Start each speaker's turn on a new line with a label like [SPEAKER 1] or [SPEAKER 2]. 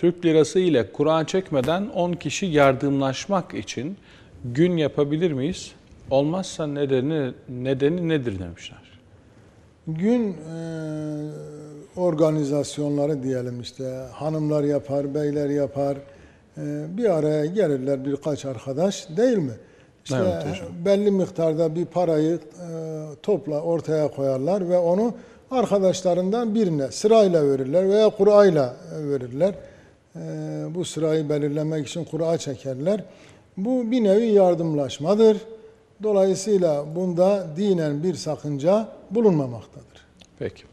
[SPEAKER 1] Türk lirası ile Kur'an çekmeden 10 kişi yardımlaşmak için gün yapabilir miyiz? Olmazsa nedeni nedeni nedir demişler.
[SPEAKER 2] Gün e, organizasyonları diyelim işte hanımlar yapar, beyler yapar. E, bir araya gelirler birkaç arkadaş değil mi? İşte
[SPEAKER 1] Evet hocam.
[SPEAKER 2] belli miktarda bir parayı e, topla ortaya koyarlar ve onu arkadaşlarından birine sırayla verirler veya kurayla verirler. E, bu sırayı belirlemek için kura çekerler. Bu bir nevi yardımlaşmadır. Dolayısıyla bunda dinen bir sakınca bulunmamaktadır.
[SPEAKER 1] Peki.